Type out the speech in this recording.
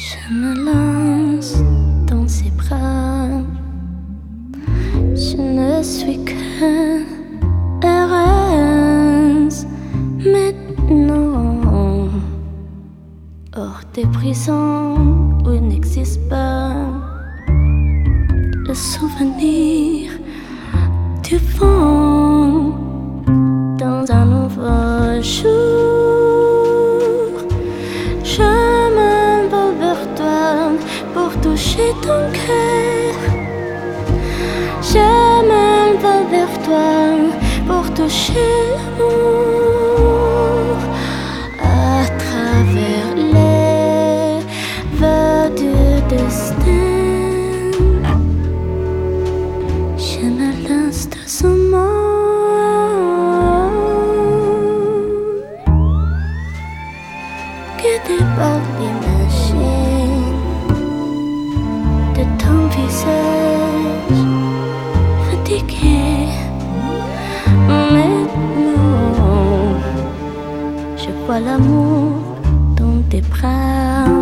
Je me lance dans ses bras. Je ne suis que heureuse maintenant. Hors des prisons où il n'existe pas le souvenir du vent dans un nouveau jour. Toucher ton cœur. Je m'envole vers toi pour toucher l'amour à travers les vœux du destin. Je me lance dans ce monde guidé par fatigué. Maintenant, je vois l'amour dans tes bras.